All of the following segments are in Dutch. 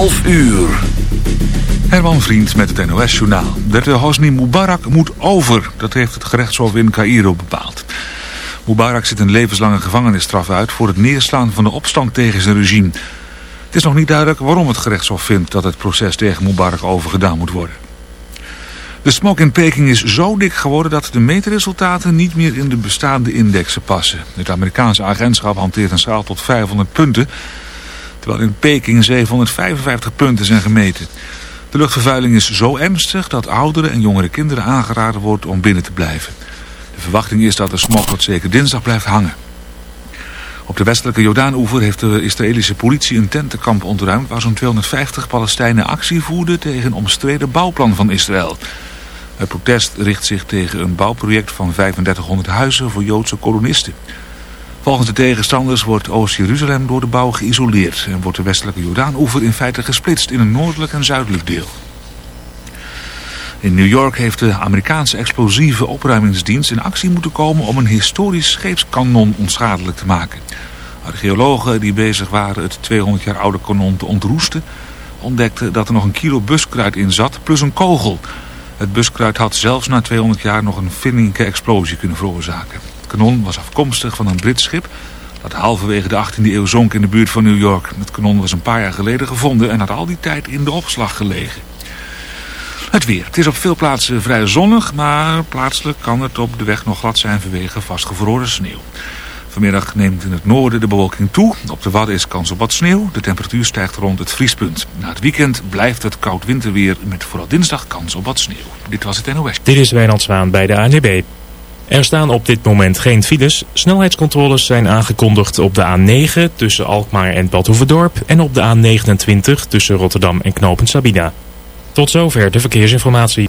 11 uur. Herman Vriend met het NOS-journaal. De Hosni Mubarak moet over. Dat heeft het gerechtshof in Cairo bepaald. Mubarak zit een levenslange gevangenisstraf uit... voor het neerslaan van de opstand tegen zijn regime. Het is nog niet duidelijk waarom het gerechtshof vindt... dat het proces tegen Mubarak overgedaan moet worden. De smog in Peking is zo dik geworden dat de meetresultaten niet meer in de bestaande indexen passen. Het Amerikaanse agentschap hanteert een schaal tot 500 punten, terwijl in Peking 755 punten zijn gemeten. De luchtvervuiling is zo ernstig dat oudere en jongere kinderen aangeraden wordt om binnen te blijven. De verwachting is dat de smog tot zeker dinsdag blijft hangen. Op de westelijke Jordaan-oever heeft de Israëlische politie een tentenkamp ontruimd... waar zo'n 250 Palestijnen actie voerden tegen een omstreden bouwplan van Israël. Het protest richt zich tegen een bouwproject van 3500 huizen voor Joodse kolonisten. Volgens de tegenstanders wordt Oost-Jeruzalem door de bouw geïsoleerd... en wordt de westelijke Jordaan-oever in feite gesplitst in een noordelijk en zuidelijk deel. In New York heeft de Amerikaanse explosieve opruimingsdienst in actie moeten komen om een historisch scheepskanon onschadelijk te maken. Archeologen die bezig waren het 200 jaar oude kanon te ontroesten ontdekten dat er nog een kilo buskruid in zat plus een kogel. Het buskruid had zelfs na 200 jaar nog een flinke explosie kunnen veroorzaken. Kanon was afkomstig van een Brits schip dat halverwege de 18e eeuw zonk in de buurt van New York. Het kanon was een paar jaar geleden gevonden en had al die tijd in de opslag gelegen. Het weer. Het is op veel plaatsen vrij zonnig, maar plaatselijk kan het op de weg nog glad zijn vanwege vastgevroren sneeuw. Vanmiddag neemt in het noorden de bewolking toe. Op de Wadden is kans op wat sneeuw. De temperatuur stijgt rond het vriespunt. Na het weekend blijft het koud winterweer met vooral dinsdag kans op wat sneeuw. Dit was het NOS. Dit is Wijnand Zwaan bij de ANWB. Er staan op dit moment geen files. Snelheidscontroles zijn aangekondigd op de A9 tussen Alkmaar en Badhoevedorp... en op de A29 tussen Rotterdam en Knopen Sabina. Tot zover de verkeersinformatie.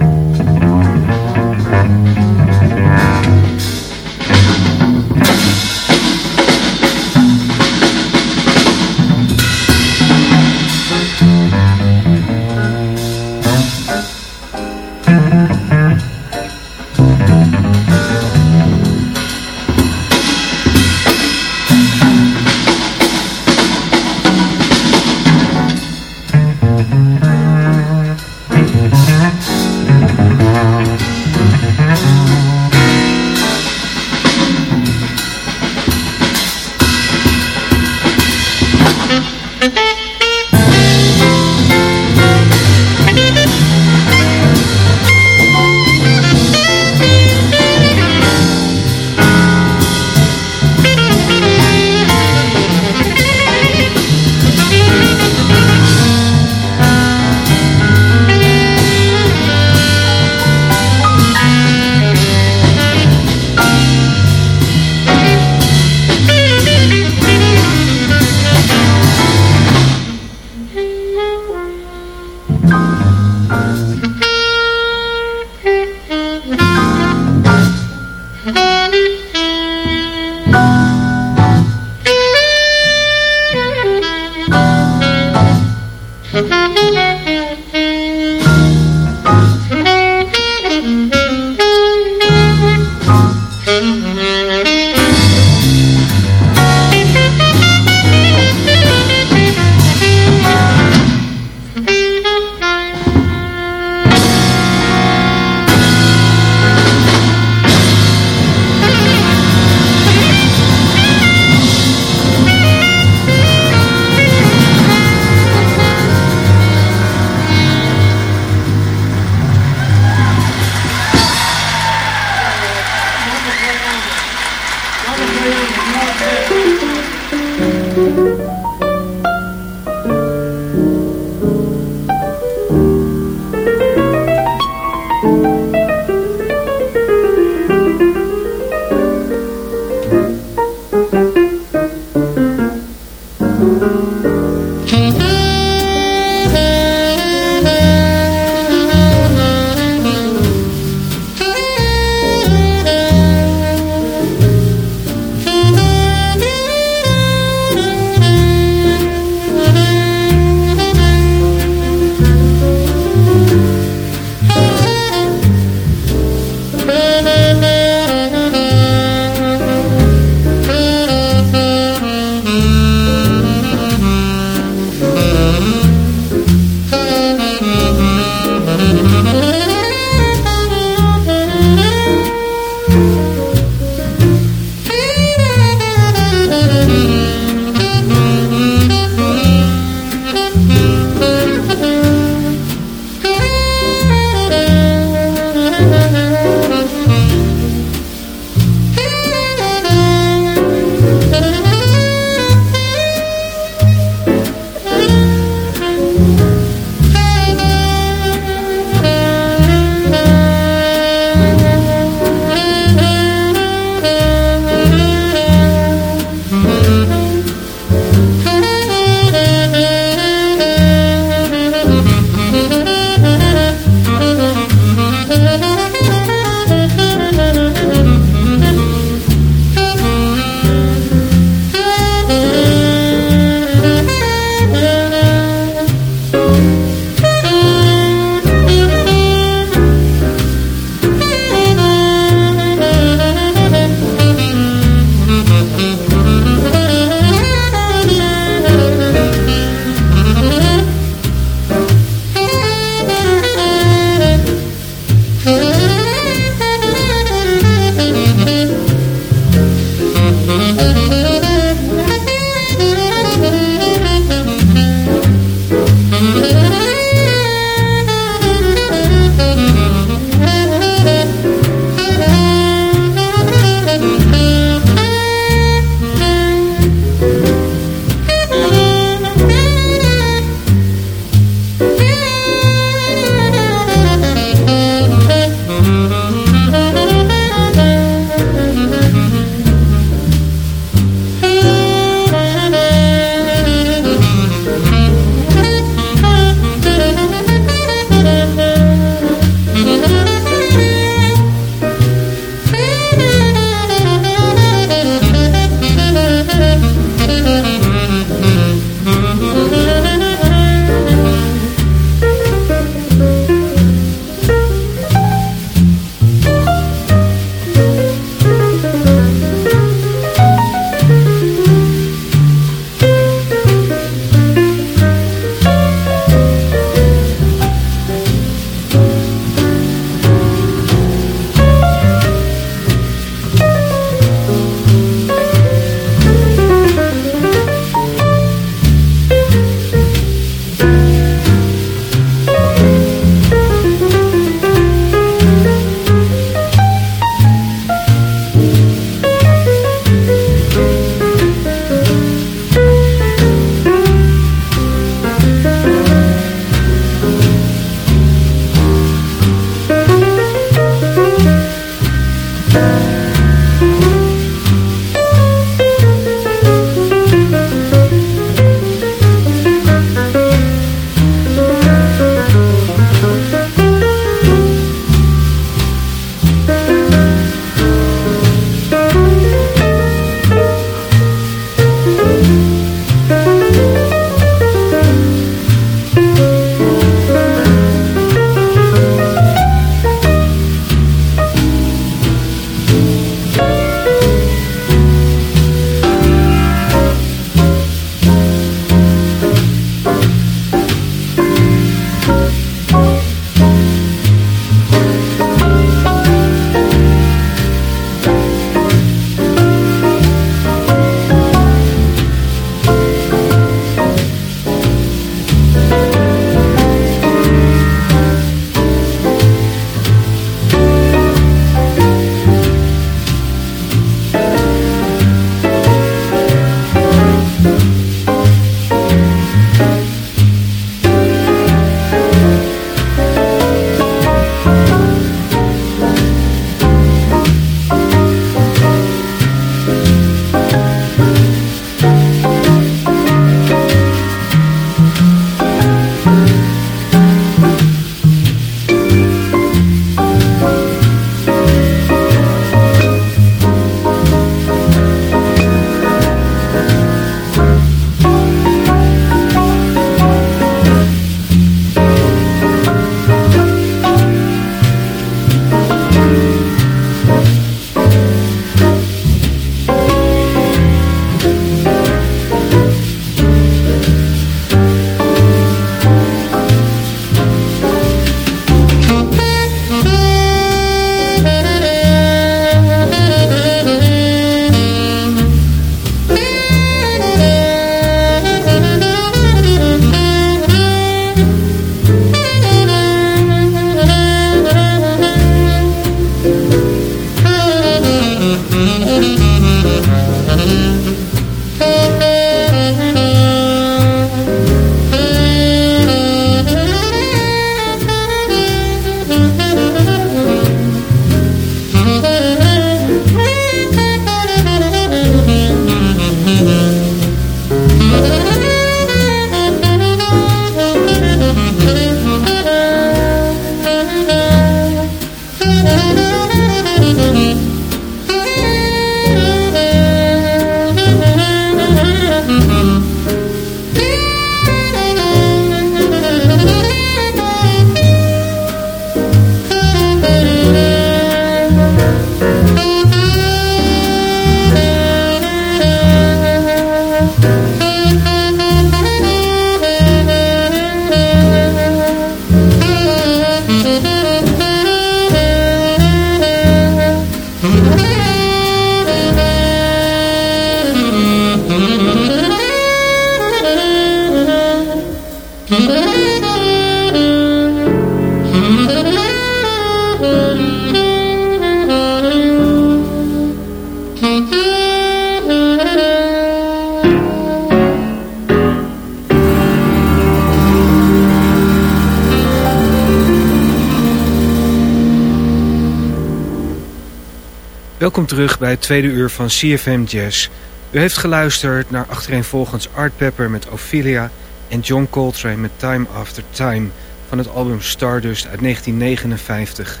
Terug bij het tweede uur van CFM Jazz. U heeft geluisterd naar achtereenvolgens Art Pepper met Ophelia en John Coltrane met Time After Time van het album Stardust uit 1959.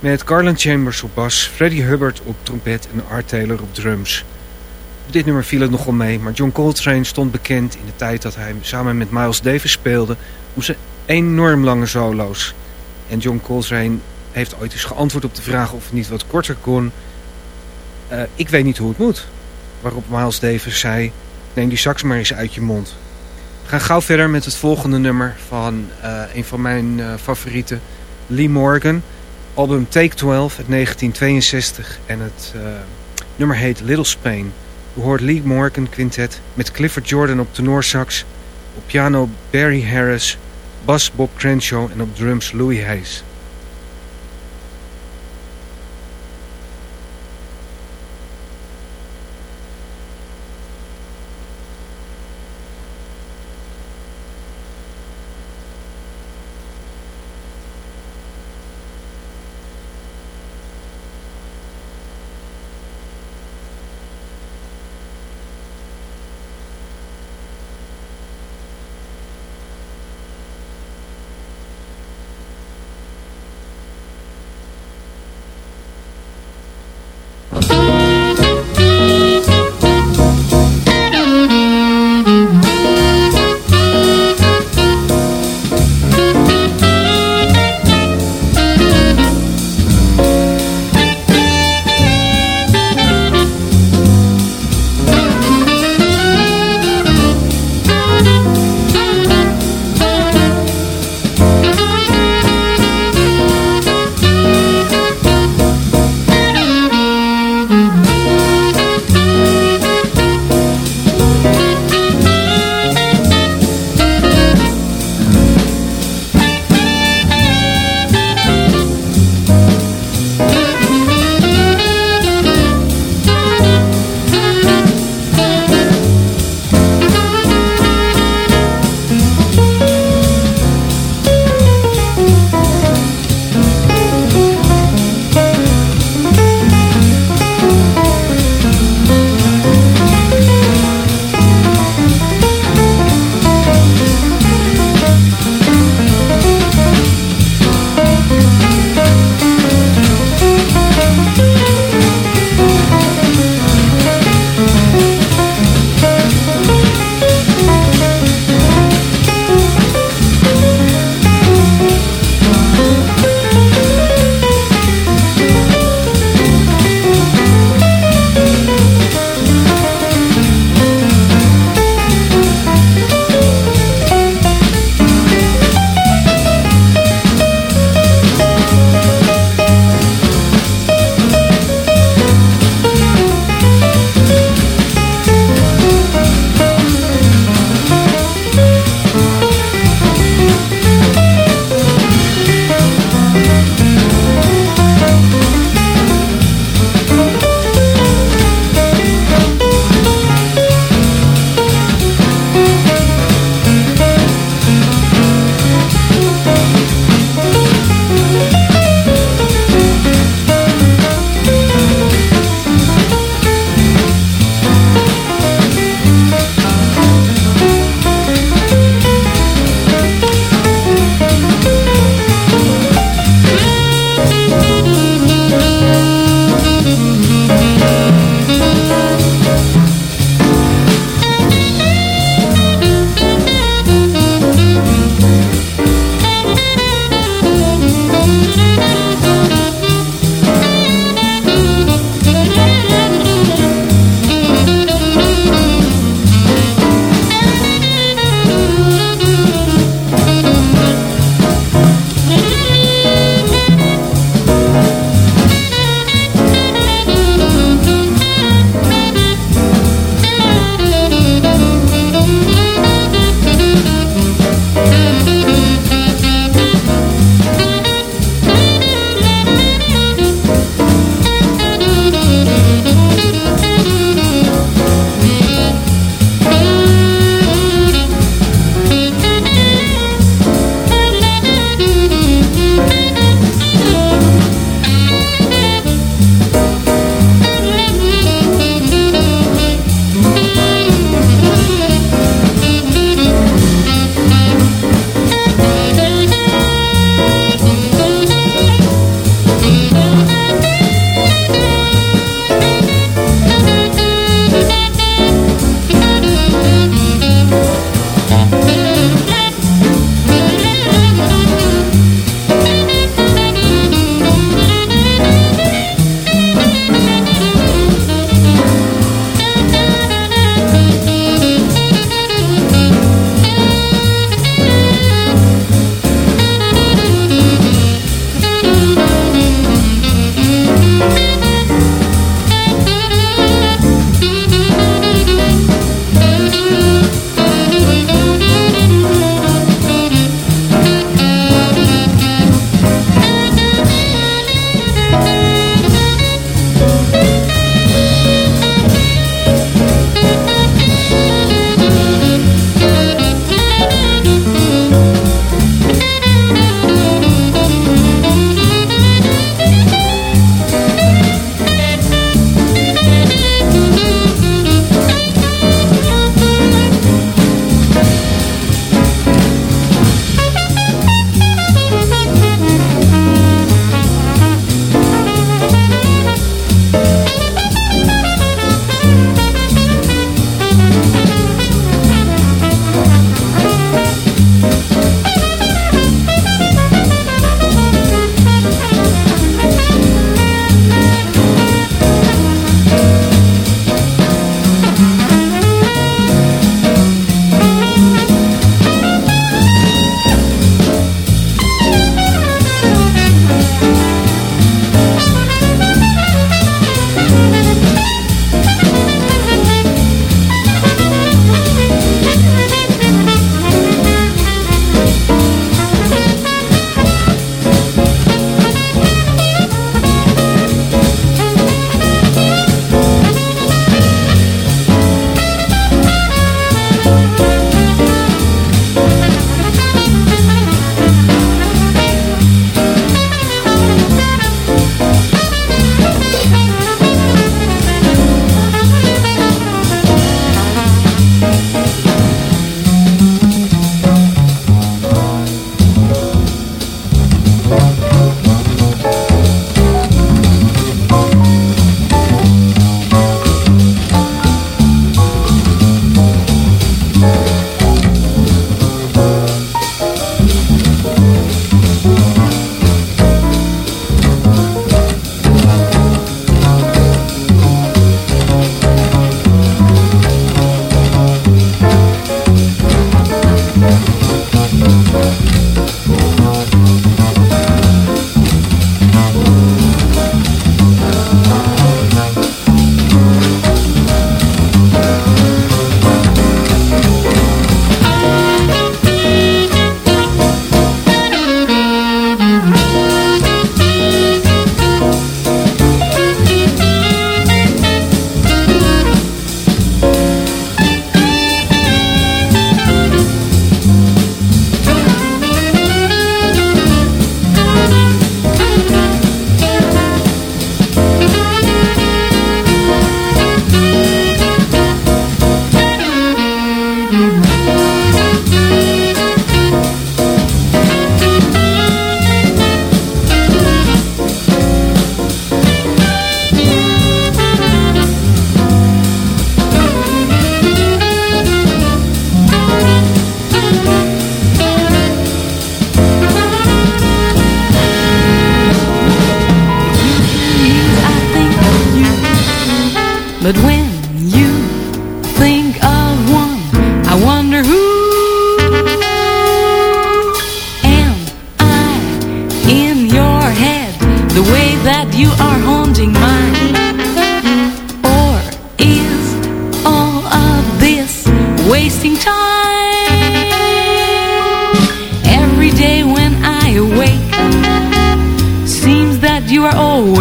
Met Garland Chambers op bas, Freddie Hubbard op trompet en Art Taylor op drums. Op dit nummer viel het nogal mee, maar John Coltrane stond bekend in de tijd dat hij samen met Miles Davis speelde om zijn enorm lange solo's. En John Coltrane heeft ooit eens geantwoord op de vraag of het niet wat korter kon. Uh, ik weet niet hoe het moet. Waarop Miles Davis zei, neem die sax maar eens uit je mond. We gaan gauw verder met het volgende nummer van uh, een van mijn uh, favorieten, Lee Morgan. Album Take 12 uit 1962 en het nummer heet Little Spain. U hoort Lee Morgan Quintet met Clifford Jordan op tenorsax, op piano Barry Harris, bas Bob Crenshaw en op drums Louis Hayes.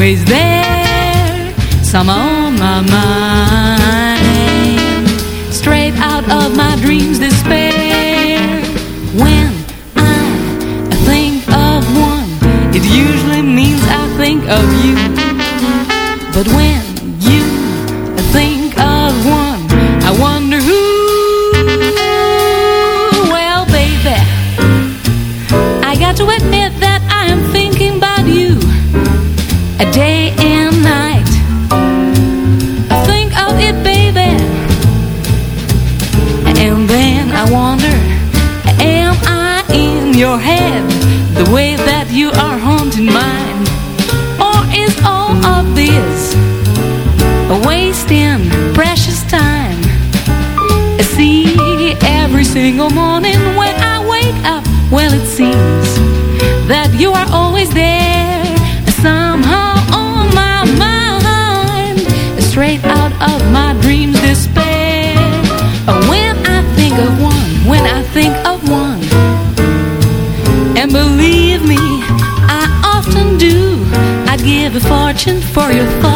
Always there, somehow on my mind, straight out of my dreams despair. When I think of one, it usually means I think of you. But when single morning when I wake up. Well, it seems that you are always there, somehow on my mind, straight out of my dreams despair. Oh, when I think of one, when I think of one, and believe me, I often do. I'd give a fortune for your thoughts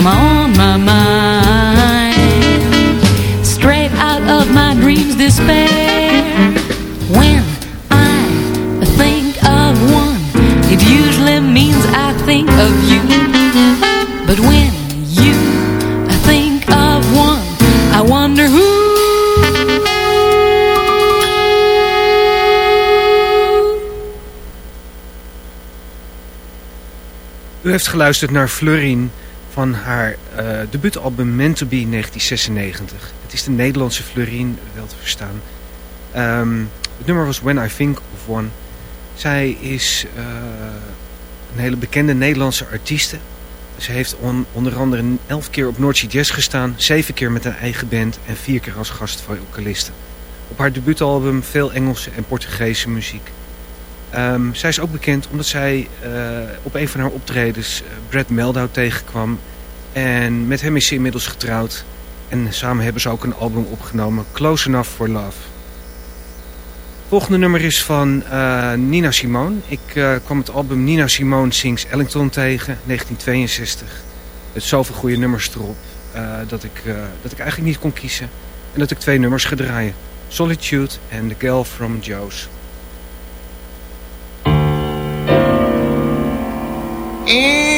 Somehow on my mind. Straight out of my dreams despair. When I think of one It usually means I think of you. But when you think of one I wonder who. U heeft geluisterd naar Florine van haar eh, debuutalbum Meant to Be 1996. Het is de Nederlandse Florine, wel te verstaan. Ehm, het nummer was When I Think of One. Zij is eh, een hele bekende Nederlandse artieste. Ze heeft on- onder andere elf keer op Noordse Jazz gestaan, zeven keer met een eigen band en vier keer als gastvocaliste. Op haar debuutalbum veel Engelse en Portugese muziek. Ehm, zij is ook bekend omdat zij eh, op een van haar optredens eh, Brad Meldau tegenkwam. En met hem is ze inmiddels getrouwd. En samen hebben ze ook een album opgenomen, Close Enough for Love. Volgende nummer is van eh, Nina Simone. Ik kwam het album Nina Simone Sings Ellington tegen, 1962. Met zoveel goede nummers erop dat, ik, dat ik eigenlijk niet kon kiezen. En dat ik twee nummers ga draaien. Solitude en The Girl from Joe's. In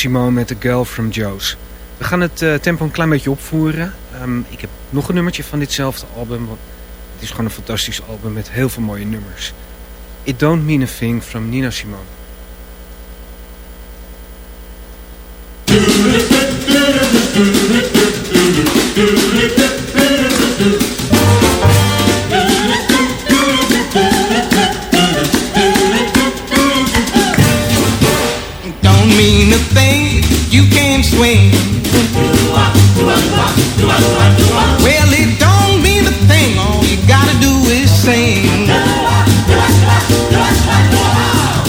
Simone met The Girl From Joe's. We gaan het eh, tempo een klein beetje opvoeren. Ehm, ik heb nog een nummertje van ditzelfde album. Want het is gewoon een fantastisch album met heel veel mooie nummers. It Don't Mean A Thing from Nina Simone. swing. Well, it don't mean a thing. All you gotta do is sing.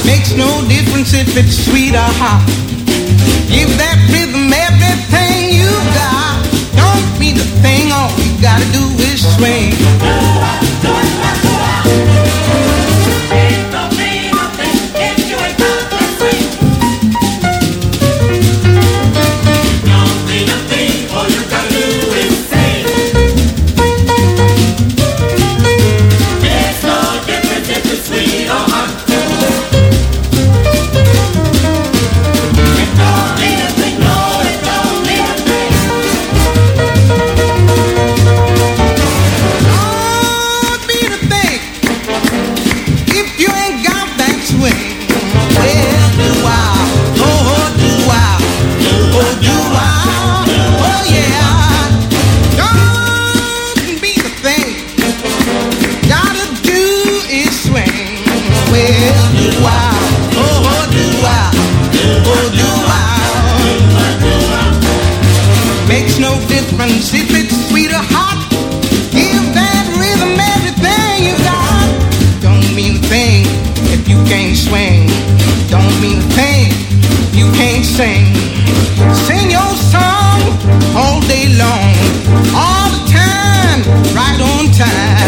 Makes no difference if it's sweet or hot. Give that rhythm everything you got. Don't mean a thing. All you gotta do is swing. all day long, all the time, right on time.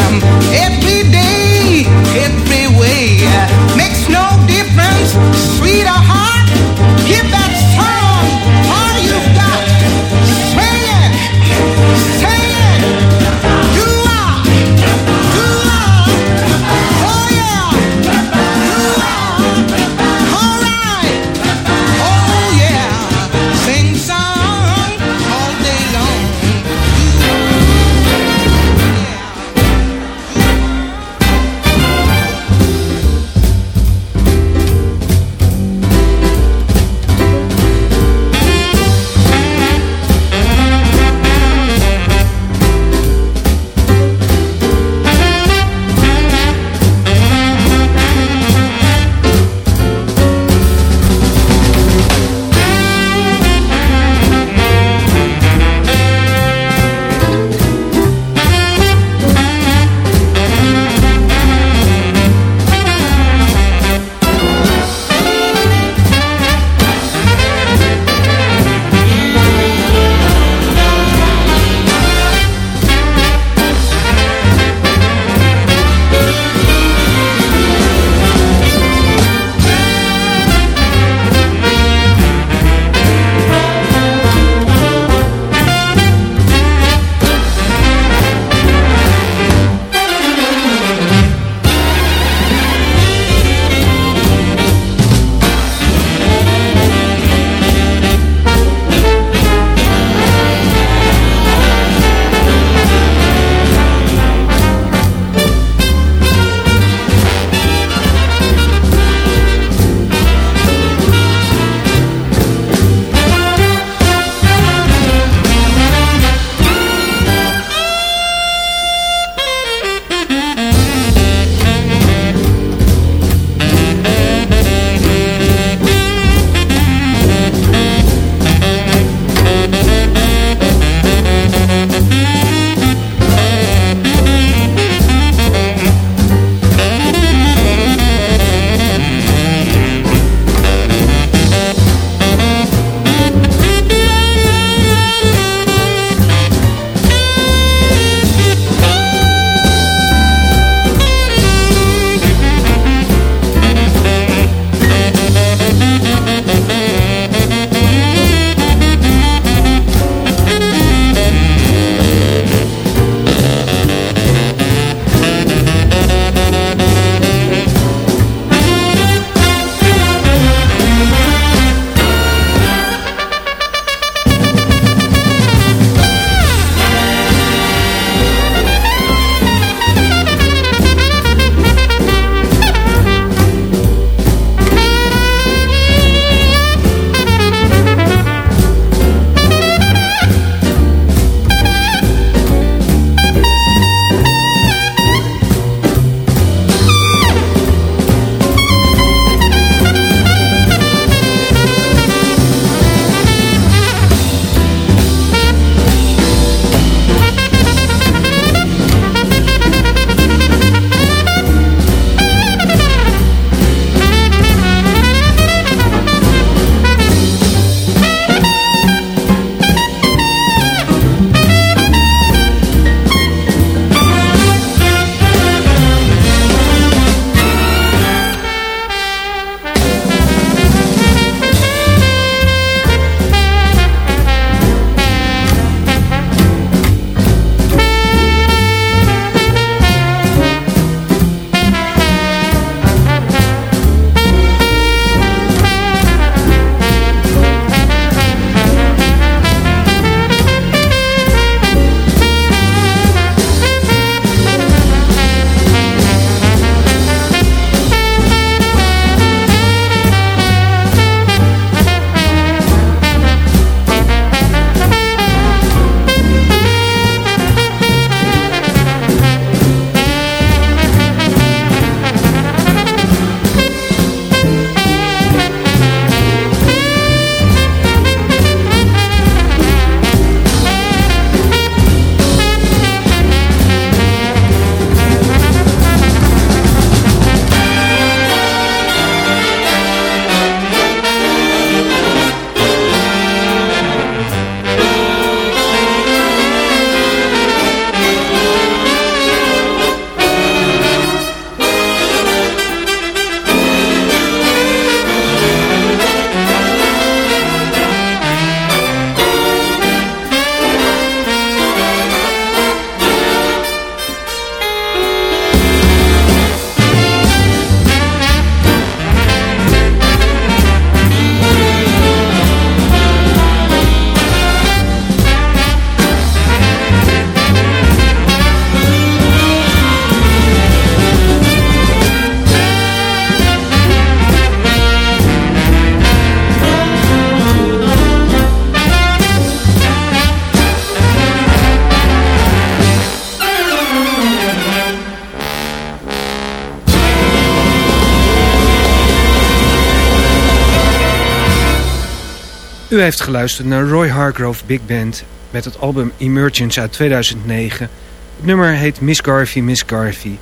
U heeft geluisterd naar Roy Hargrove Big Band met het album Emergence uit 2009. Het nummer heet Miss Garvey, Miss Garvey.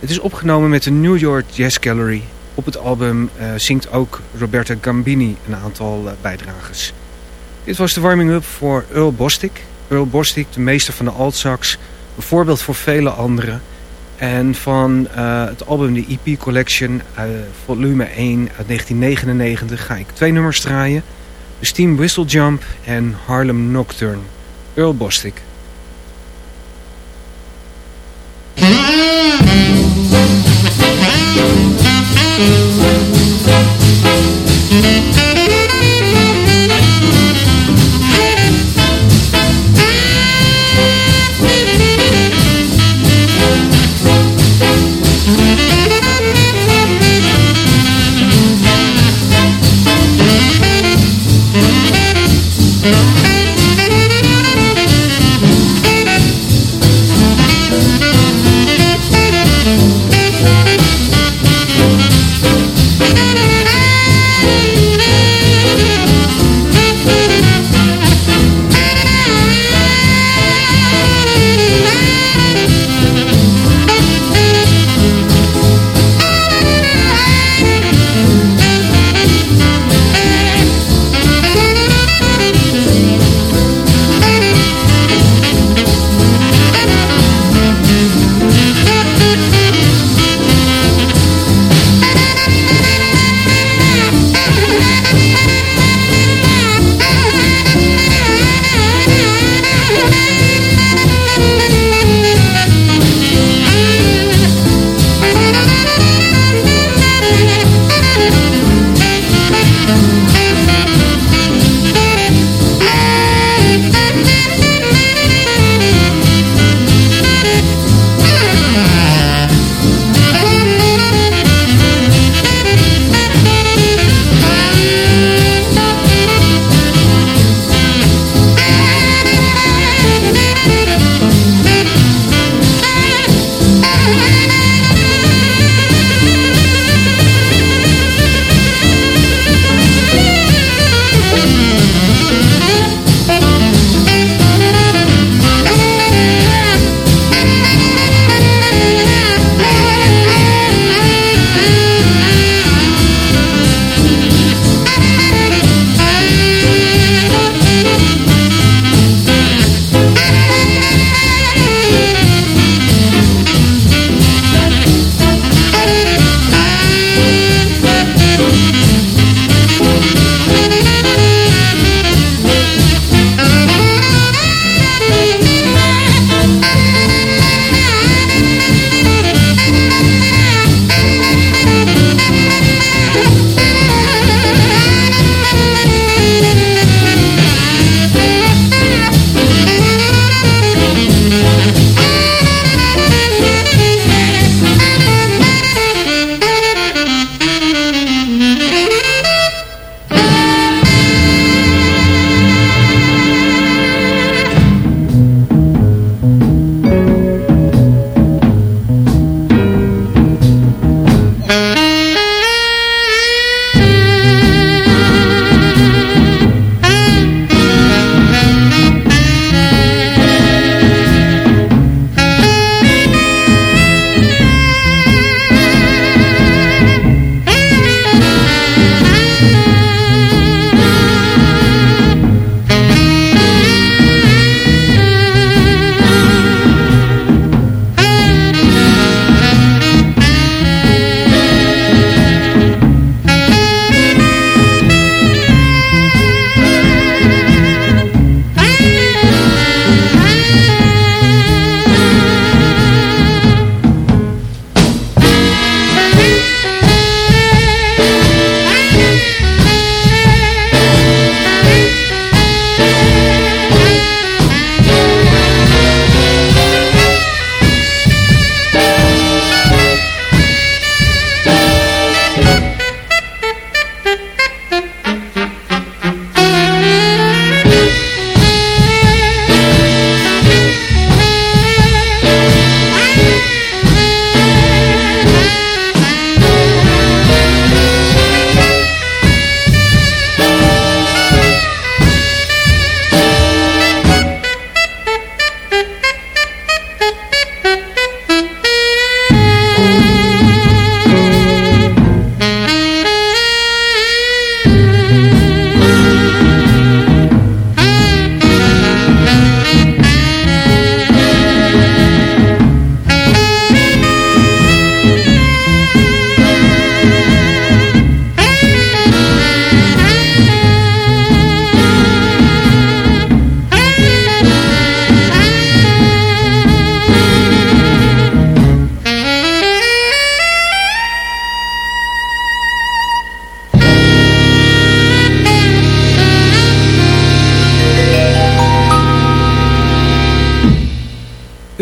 Het is opgenomen met de New York Jazz Gallery. Op het album uh, zingt ook Roberta Gambini een aantal uh, bijdragers. Dit was de warming-up voor Earl Bostic. Earl Bostic, de meester van de altsax, een voorbeeld voor vele anderen. En van uh, het album de EP Collection, volume 1 uit 1999, ga ik twee nummers draaien. Steam Whistlejump en Harlem Nocturne. Earl Bostic. Mm-hmm.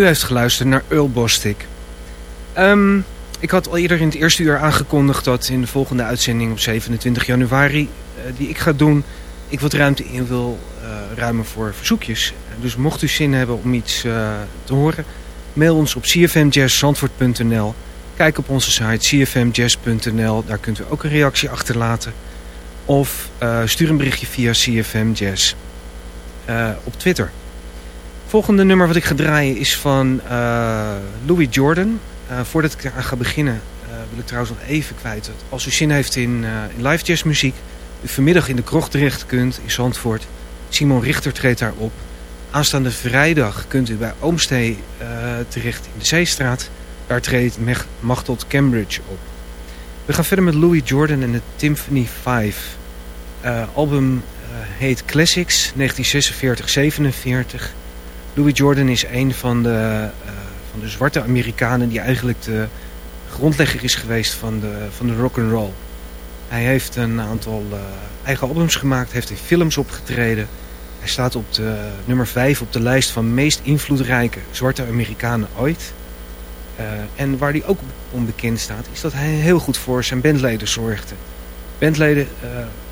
Heeft geluisterd naar Earl Bostic. Ehm, ik had al eerder in het eerste uur aangekondigd dat in de volgende uitzending op 27 januari, eh, die ik ga doen, ik wat ruimte in wil uh, ruimen voor verzoekjes. Dus mocht u zin hebben om iets uh, te horen, mail ons op cfmjazzzandvoort.nl. Kijk op onze site cfmjazz.nl, daar kunt u ook een reactie achterlaten. Of stuur een berichtje via cfmjazz op Twitter. Volgende nummer wat ik ga draaien is van Louis Jordan. voordat ik aan ga beginnen wil ik trouwens nog even kwijt. Als u zin heeft in, live jazzmuziek u vanmiddag in de krocht terecht kunt in Zandvoort. Simon Richter treedt daar op. Aanstaande vrijdag kunt u bij Oomstee uh, terecht in de Zeestraat. Daar treedt Machtot Cambridge op. We gaan verder met Louis Jordan en de Symphony 5. Uh, album uh, heet Classics 1946-47. Louis Jordan is een van de, van de zwarte Amerikanen die eigenlijk de grondlegger is geweest van de, van de rock and roll. Hij heeft een aantal uh, eigen albums gemaakt, heeft in films opgetreden. Hij staat op de nummer 5 op de lijst van meest invloedrijke zwarte Amerikanen ooit. Uh, en waar hij ook onbekend staat, is dat hij heel goed voor zijn bandleden zorgde. Bandleden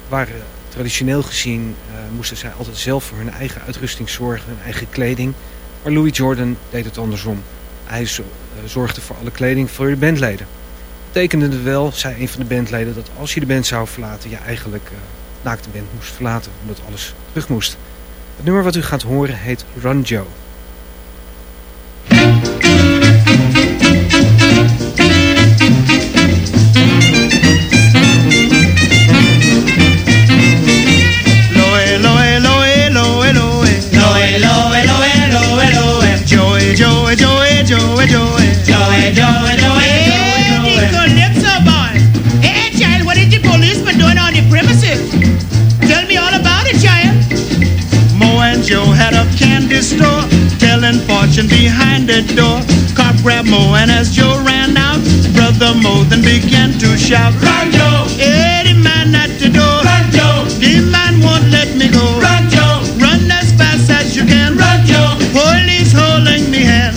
waren traditioneel gezien, moesten zij altijd zelf voor hun eigen uitrusting zorgen, hun eigen kleding. Maar Louis Jordan deed het andersom. Hij zorgde voor alle kleding voor de bandleden betekende wel, zei een van de bandleden, dat als je de band zou verlaten, je eigenlijk uh, naakt de band moest verlaten, omdat alles terug moest. Het nummer wat u gaat horen heet Run Joe. And as Joe ran out, brother Mo then began to shout, Run, Joe! Any man at the door, Run, Joe! The man won't let me go, Run, Joe! Run as fast as you can, Run, Joe! Police holding me hand.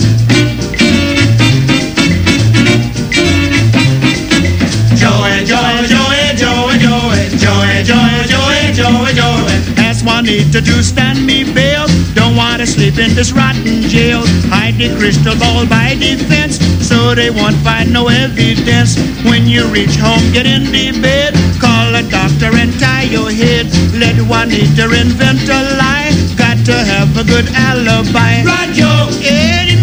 Joey, Joey, Joey, Joey, Joey, Joey, Joey, Joey, Joey, Joey. Ask Juanita to stand me bail. Don't want to sleep in this rotten jail. Hide the crystal ball by the fence so they won't find no evidence. When you reach home, get in the bed. Call a doctor and tie your head. Let Juanita invent a lie. Got to have a good alibi. Run, Joe!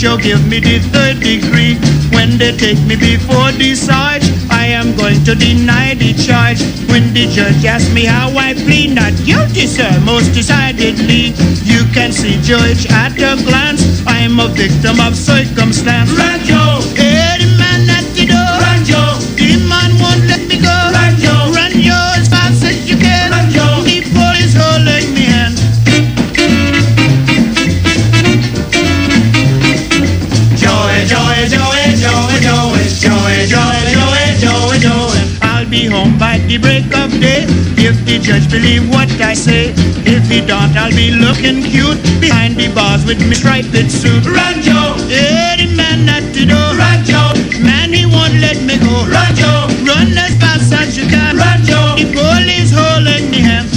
They'll give me the third degree. When they take me before the sarge, I am going to deny the charge. When the judge asks me how I plead, not guilty, sir, most decidedly. You can see, Judge, at a glance, I'm a victim of circumstance. Ranjo, any the break of day if the judge believe what I say. If he don't, I'll be looking cute behind the bars with me striped suit. Run, Joe! Any man at the door. Run, Joe! Man, he won't let me go. Run, Joe! Run as fast as you can. Run, Joe! The police holding me hand.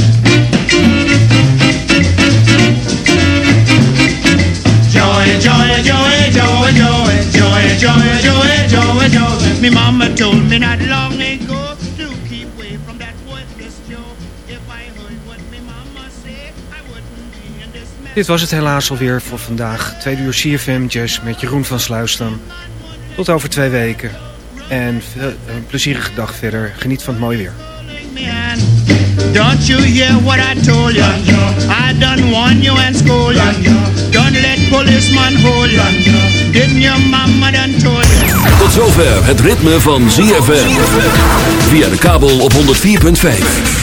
Joey, Joey, Joey, Joey, Joey, Joey, Joey, Joey, Joey, Joey. Me mama told me not long Dit was het helaas alweer voor vandaag. Tweede uur CFM Jazz met Jeroen van Sluisdam. Tot over twee weken. En een plezierige dag verder. Geniet van het mooie weer. Don't you hear what I told you? I done warn you and scold you. Don't let policeman hold you. Didn't your mama done told you? Tot zover het ritme van ZFM. Via de kabel op 104.5.